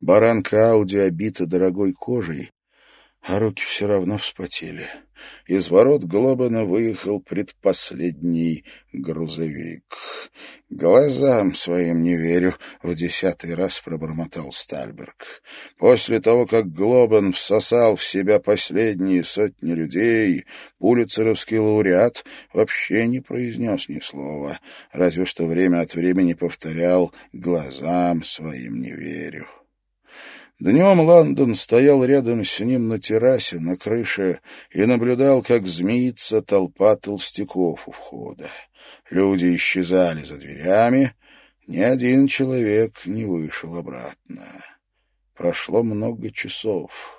Баранка Ауди обита дорогой кожей, а руки все равно вспотели. Из ворот Глобана выехал предпоследний грузовик. «Глазам своим не верю», — в десятый раз пробормотал Стальберг. После того, как Глобан всосал в себя последние сотни людей, пулицеровский лауреат вообще не произнес ни слова, разве что время от времени повторял «глазам своим не верю». Днем Лондон стоял рядом с ним на террасе, на крыше, и наблюдал, как змеится толпа толстяков у входа. Люди исчезали за дверями, ни один человек не вышел обратно. Прошло много часов.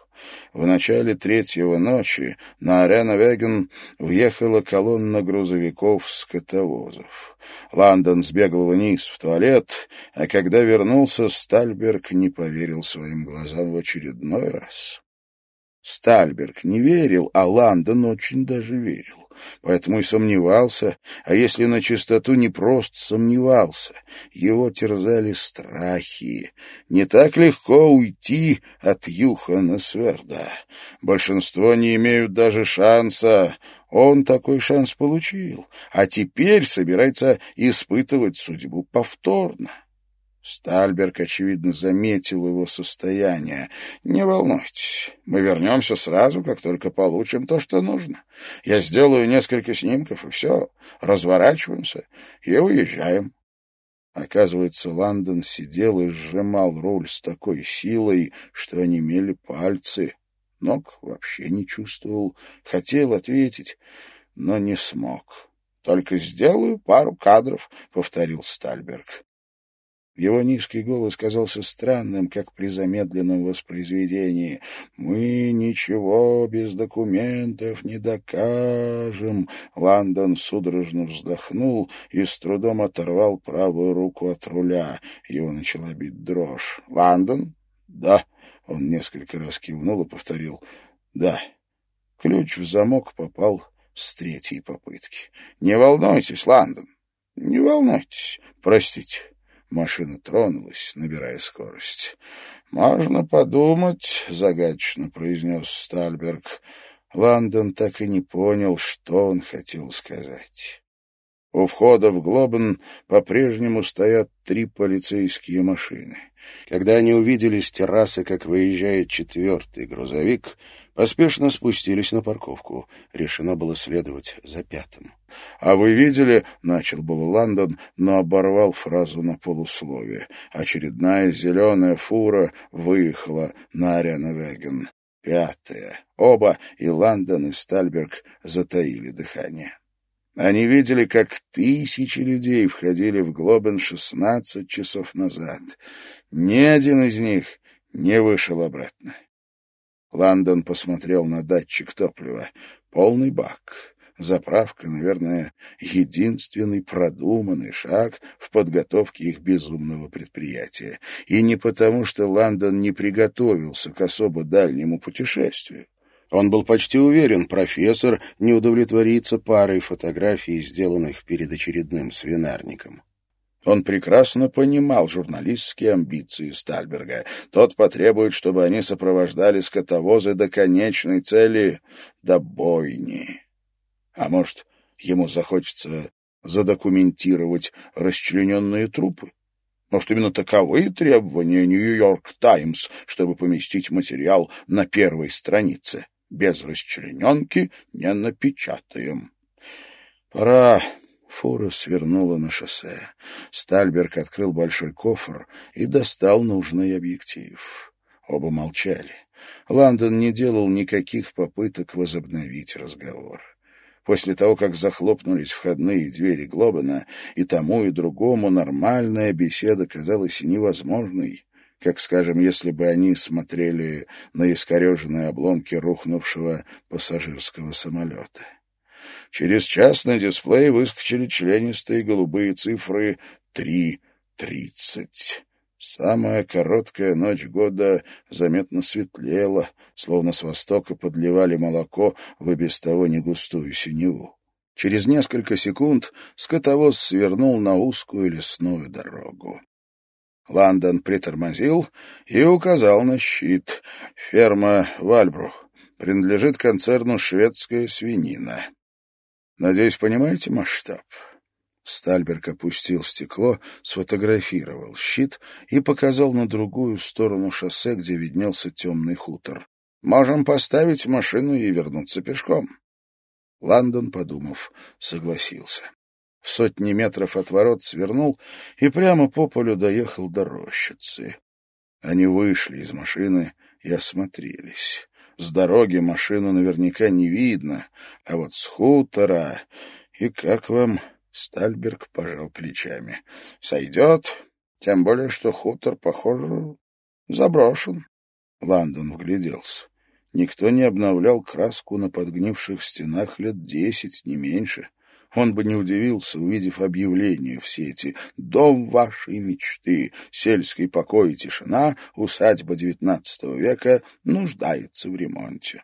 В начале третьего ночи на Арена-Веген въехала колонна грузовиков-скотовозов. Лондон сбегал вниз в туалет, а когда вернулся, Стальберг не поверил своим глазам в очередной раз. Стальберг не верил, а Лондон очень даже верил поэтому и сомневался, а если на чистоту не просто сомневался, его терзали страхи. Не так легко уйти от Юхана Сверда. Большинство не имеют даже шанса. Он такой шанс получил, а теперь собирается испытывать судьбу повторно. Стальберг, очевидно, заметил его состояние. «Не волнуйтесь, мы вернемся сразу, как только получим то, что нужно. Я сделаю несколько снимков, и все, разворачиваемся и уезжаем». Оказывается, Лондон сидел и сжимал руль с такой силой, что онемели пальцы. Ног вообще не чувствовал, хотел ответить, но не смог. «Только сделаю пару кадров», — повторил Стальберг. Его низкий голос казался странным, как при замедленном воспроизведении. «Мы ничего без документов не докажем». Лондон судорожно вздохнул и с трудом оторвал правую руку от руля. Его начала бить дрожь. «Лондон?» «Да». Он несколько раз кивнул и повторил. «Да». Ключ в замок попал с третьей попытки. «Не волнуйтесь, Лондон, не волнуйтесь. Простите». Машина тронулась, набирая скорость. «Можно подумать», — загадочно произнес Стальберг. Лондон так и не понял, что он хотел сказать. У входа в Глобен по-прежнему стоят три полицейские машины. Когда они увидели с террасы, как выезжает четвертый грузовик, поспешно спустились на парковку. Решено было следовать за пятым. «А вы видели?» — начал был Лондон, но оборвал фразу на полусловие. Очередная зеленая фура выехала на Арена-Веген. Пятая. Оба, и Лондон, и Стальберг, затаили дыхание. Они видели, как тысячи людей входили в Глобен шестнадцать часов назад. Ни один из них не вышел обратно. Лондон посмотрел на датчик топлива. Полный бак. Заправка, наверное, единственный продуманный шаг в подготовке их безумного предприятия. И не потому, что Лондон не приготовился к особо дальнему путешествию. Он был почти уверен, профессор не удовлетворится парой фотографий, сделанных перед очередным свинарником. Он прекрасно понимал журналистские амбиции Стальберга. Тот потребует, чтобы они сопровождали скотовозы до конечной цели — до бойни. А может, ему захочется задокументировать расчлененные трупы? Может, именно таковы требования «Нью-Йорк Таймс», чтобы поместить материал на первой странице? Без расчлененки не напечатаем. Пора. Фура свернула на шоссе. Стальберг открыл большой кофр и достал нужный объектив. Оба молчали. Лондон не делал никаких попыток возобновить разговор. После того, как захлопнулись входные двери Глобена, и тому, и другому нормальная беседа казалась невозможной как, скажем, если бы они смотрели на искореженные обломки рухнувшего пассажирского самолета. Через час на дисплее выскочили членистые голубые цифры три тридцать. Самая короткая ночь года заметно светлела, словно с востока подливали молоко в и без того негустую синеву. Через несколько секунд скотовоз свернул на узкую лесную дорогу. Лондон притормозил и указал на щит. Ферма Вальбру принадлежит концерну «Шведская свинина». Надеюсь, понимаете масштаб? Стальберг опустил стекло, сфотографировал щит и показал на другую сторону шоссе, где виднелся темный хутор. «Можем поставить машину и вернуться пешком». Лондон, подумав, согласился. В сотни метров от ворот свернул и прямо по полю доехал до рощицы. Они вышли из машины и осмотрелись. С дороги машину наверняка не видно, а вот с хутора... И как вам Стальберг пожал плечами. «Сойдет, тем более, что хутор, похоже, заброшен». Лондон вгляделся. Никто не обновлял краску на подгнивших стенах лет десять, не меньше. Он бы не удивился, увидев объявление в сети «Дом вашей мечты, сельский покой и тишина, усадьба XIX века нуждается в ремонте».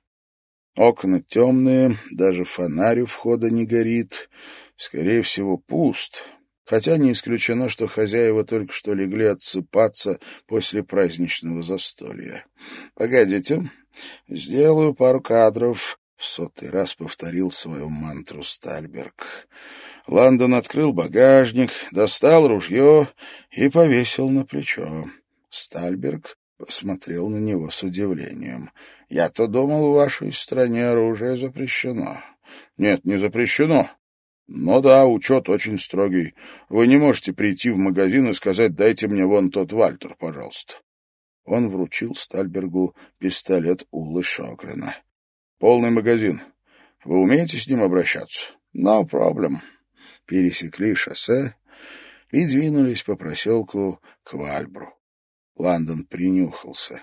Окна темные, даже фонарь у входа не горит скорее всего, пуст, хотя не исключено, что хозяева только что легли отсыпаться после праздничного застолья. «Погодите, сделаю пару кадров», — в сотый раз повторил свою мантру Стальберг. Лондон открыл багажник, достал ружье и повесил на плечо. Стальберг посмотрел на него с удивлением. «Я-то думал, в вашей стране оружие запрещено». «Нет, не запрещено. «Ну да, учет очень строгий. Вы не можете прийти в магазин и сказать «дайте мне вон тот Вальтер, пожалуйста». Он вручил Стальбергу пистолет Улы Шогрена. «Полный магазин. Вы умеете с ним обращаться?» «No problem». Пересекли шоссе и двинулись по проселку к Вальбру. Лондон принюхался.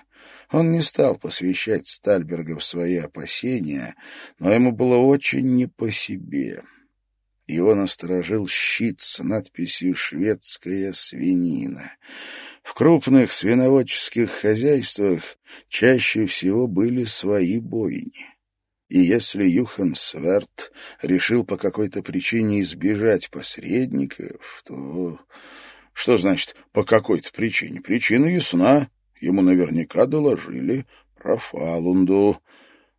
Он не стал посвящать Стальберга в свои опасения, но ему было очень не по себе. Его насторожил щит с надписью «Шведская свинина». В крупных свиноводческих хозяйствах чаще всего были свои бойни. И если Юхан Сверт решил по какой-то причине избежать посредников, то... Что значит «по какой-то причине»? Причина ясна. Ему наверняка доложили про Фалунду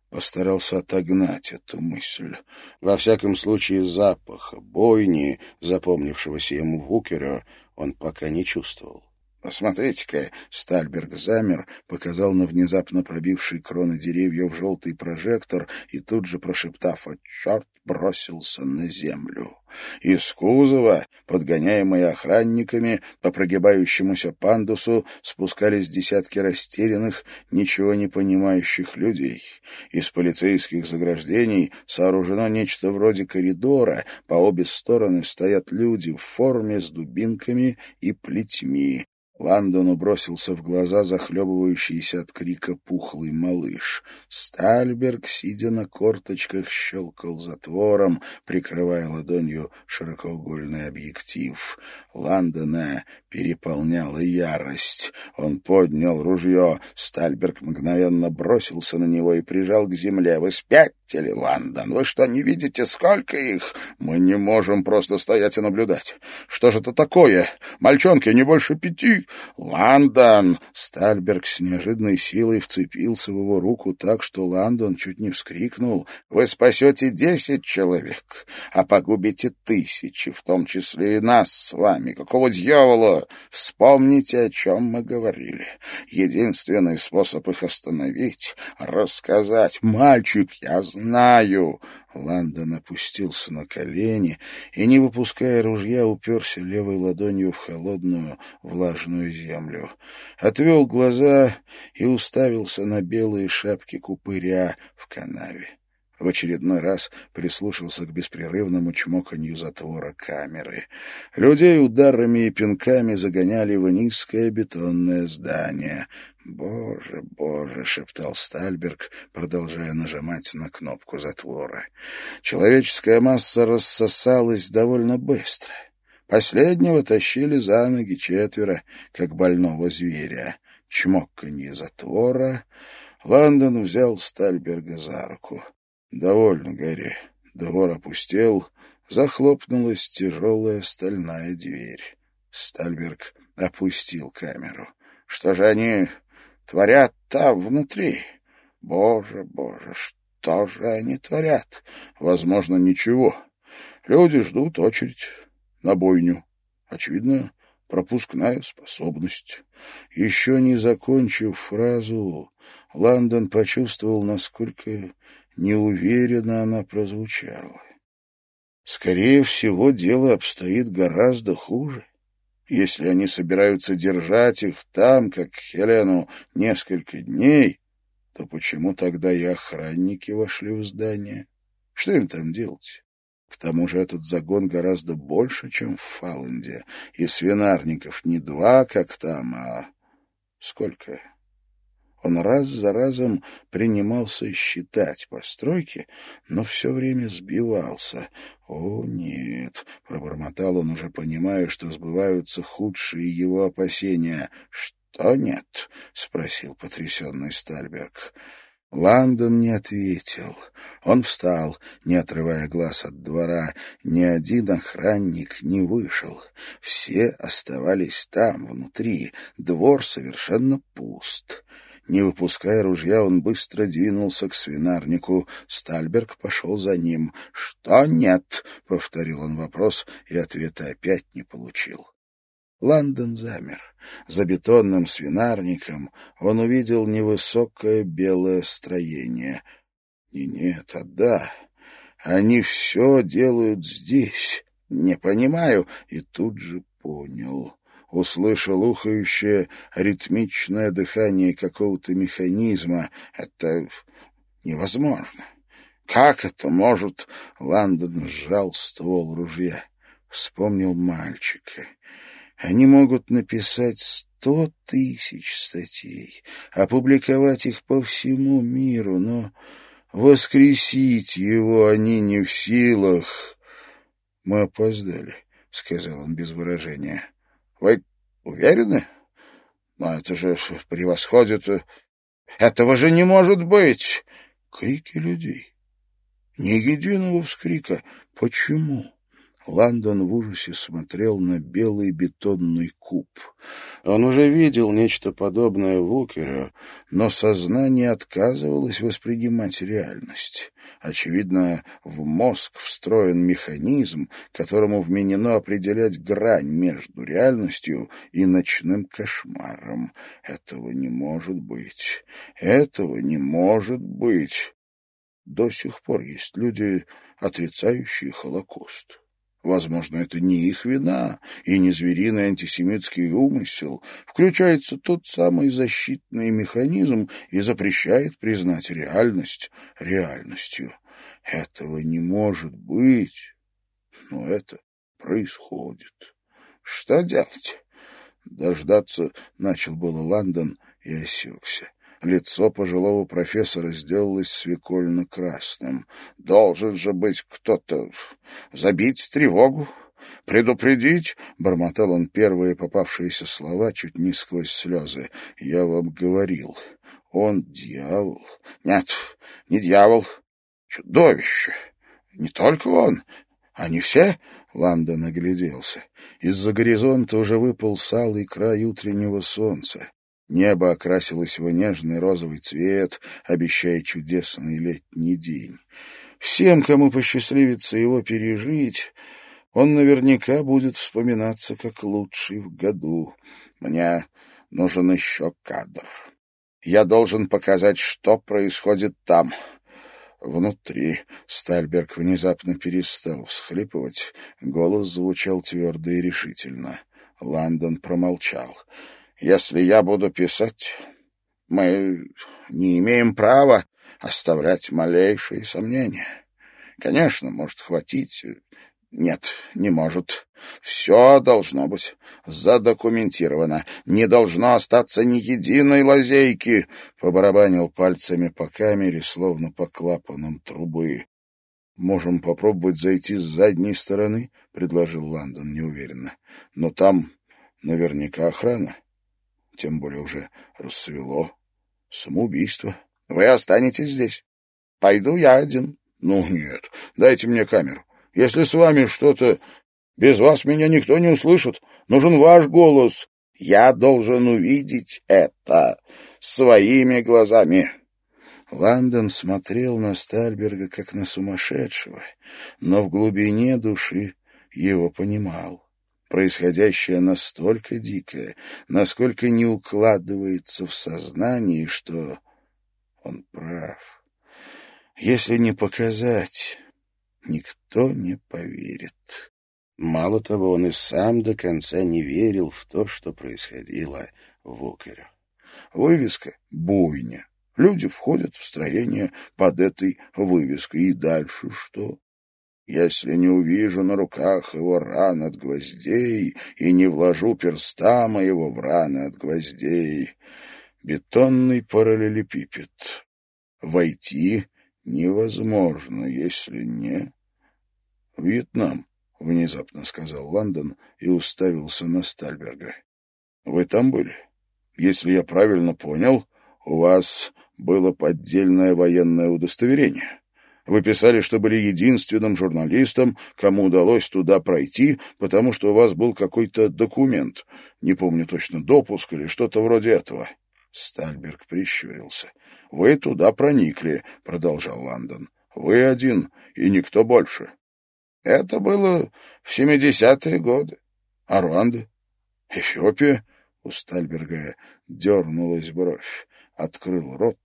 постарался отогнать эту мысль. Во всяком случае, запаха, бойни, запомнившегося ему Вукера, он пока не чувствовал. «Посмотрите-ка!» — Стальберг замер, показал на внезапно пробивший кроны деревьев желтый прожектор и тут же, прошептав «О, черт!» бросился на землю. Из кузова, подгоняемые охранниками, по прогибающемуся пандусу спускались десятки растерянных, ничего не понимающих людей. Из полицейских заграждений сооружено нечто вроде коридора, по обе стороны стоят люди в форме с дубинками и плетьми. Ландону бросился в глаза захлебывающийся от крика пухлый малыш. Стальберг, сидя на корточках, щелкал затвором, прикрывая ладонью широкоугольный объектив. Ландона переполняла ярость. Он поднял ружье. Стальберг мгновенно бросился на него и прижал к земле. «Вы спятили, Лондон? Вы что, не видите, сколько их? Мы не можем просто стоять и наблюдать. Что же это такое? Мальчонки не больше пяти. Лондон!» Стальберг с неожиданной силой вцепился в его руку так, что Лондон чуть не вскрикнул. «Вы спасете десять человек, а погубите тысячи, в том числе и нас с вами. Какого дьявола? Вспомните, о чем мы говорили. Единственный способ их остановить — рассказать. «Мальчик, я знаю!» Ландон опустился на колени и, не выпуская ружья, уперся левой ладонью в холодную влажную землю. Отвел глаза и уставился на белые шапки купыря в канаве в очередной раз прислушался к беспрерывному чмоканью затвора камеры. Людей ударами и пинками загоняли в низкое бетонное здание. «Боже, боже!» — шептал Стальберг, продолжая нажимать на кнопку затвора. Человеческая масса рассосалась довольно быстро. Последнего тащили за ноги четверо, как больного зверя. Чмоканье затвора... Лондон взял Стальберга за руку. Довольно, Гарри. Двор опустел, захлопнулась тяжелая стальная дверь. Стальберг опустил камеру. Что же они творят там внутри? Боже, боже, что же они творят? Возможно, ничего. Люди ждут очередь на бойню. Очевидно, пропускная способность. Еще не закончив фразу, Лондон почувствовал, насколько неуверенно она прозвучала. Скорее всего, дело обстоит гораздо хуже. Если они собираются держать их там, как Хелену, несколько дней, то почему тогда и охранники вошли в здание? Что им там делать? К тому же этот загон гораздо больше, чем в Фаланде, и свинарников не два, как там, а сколько? Он раз за разом принимался считать постройки, но все время сбивался. «О, нет!» — пробормотал он, уже понимая, что сбываются худшие его опасения. «Что нет?» — спросил потрясенный Стальберг. Ландон не ответил. Он встал, не отрывая глаз от двора. Ни один охранник не вышел. Все оставались там, внутри. Двор совершенно пуст. Не выпуская ружья, он быстро двинулся к свинарнику. Стальберг пошел за ним. «Что нет?» — повторил он вопрос, и ответа опять не получил. Лондон замер. За бетонным свинарником он увидел невысокое белое строение. И нет, а да, они все делают здесь. Не понимаю, и тут же понял услышал ухающее ритмичное дыхание какого-то механизма. Это невозможно. Как это может? Ландон сжал ствол ружья. Вспомнил мальчика. Они могут написать сто тысяч статей, опубликовать их по всему миру, но воскресить его они не в силах. Мы опоздали, — сказал он без выражения. Вы уверены? Но это же превосходит... Этого же не может быть! Крики людей. Ни единого вскрика. Почему? Лондон в ужасе смотрел на белый бетонный куб. Он уже видел нечто подобное в Укере, но сознание отказывалось воспринимать реальность. Очевидно, в мозг встроен механизм, которому вменено определять грань между реальностью и ночным кошмаром. Этого не может быть. Этого не может быть. До сих пор есть люди, отрицающие Холокост. Возможно, это не их вина и не звериный антисемитский умысел. Включается тот самый защитный механизм и запрещает признать реальность реальностью. Этого не может быть. Но это происходит. Что делать? Дождаться начал было Лондон и осекся. Лицо пожилого профессора сделалось свекольно-красным. «Должен же быть кто-то забить тревогу, предупредить!» — бормотал он первые попавшиеся слова чуть не сквозь слезы. «Я вам говорил, он дьявол». «Нет, не дьявол, чудовище. Не только он, они все?» — Ландон огляделся. Из-за горизонта уже выпал салый край утреннего солнца. Небо окрасилось в нежный розовый цвет, обещая чудесный летний день. Всем, кому посчастливится его пережить, он наверняка будет вспоминаться как лучший в году. Мне нужен еще кадр. Я должен показать, что происходит там. Внутри Стальберг внезапно перестал всхлипывать. Голос звучал твердо и решительно. Лондон промолчал. Если я буду писать, мы не имеем права оставлять малейшие сомнения. Конечно, может хватить... Нет, не может. Все должно быть задокументировано. Не должно остаться ни единой лазейки. Побарабанил пальцами по камере, словно по клапанам трубы. «Можем попробовать зайти с задней стороны», — предложил Лондон неуверенно. «Но там наверняка охрана. Тем более уже рассвело. Самоубийство. Вы останетесь здесь. Пойду я один. Ну, нет, дайте мне камеру. Если с вами что-то... Без вас меня никто не услышит. Нужен ваш голос. Я должен увидеть это своими глазами. Ландон смотрел на Стальберга как на сумасшедшего, но в глубине души его понимал. Происходящее настолько дикое, насколько не укладывается в сознании, что он прав. Если не показать, никто не поверит. Мало того, он и сам до конца не верил в то, что происходило в Укере. Вывеска «Буйня». Люди входят в строение под этой вывеской. И дальше что? Если не увижу на руках его ран от гвоздей и не вложу перста моего в раны от гвоздей, бетонный параллелепипед. Войти невозможно, если не... Вьетнам, — внезапно сказал Лондон и уставился на Стальберга. — Вы там были? Если я правильно понял, у вас было поддельное военное удостоверение. Вы писали, что были единственным журналистом, кому удалось туда пройти, потому что у вас был какой-то документ. Не помню точно, допуск или что-то вроде этого. Стальберг прищурился. — Вы туда проникли, — продолжал Лондон. — Вы один и никто больше. Это было в семидесятые годы. А Руанда? Эфиопия? У Стальберга дернулась бровь, открыл рот,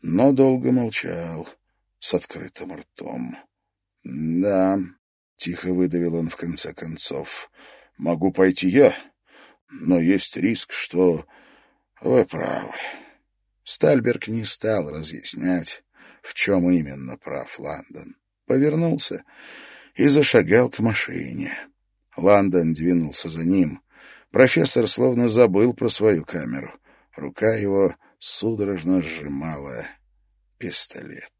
но долго молчал с открытым ртом. — Да, — тихо выдавил он в конце концов, — могу пойти я, но есть риск, что вы правы. Стальберг не стал разъяснять, в чем именно прав Лондон. Повернулся и зашагал к машине. Лондон двинулся за ним. Профессор словно забыл про свою камеру. Рука его судорожно сжимала пистолет.